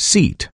Seat.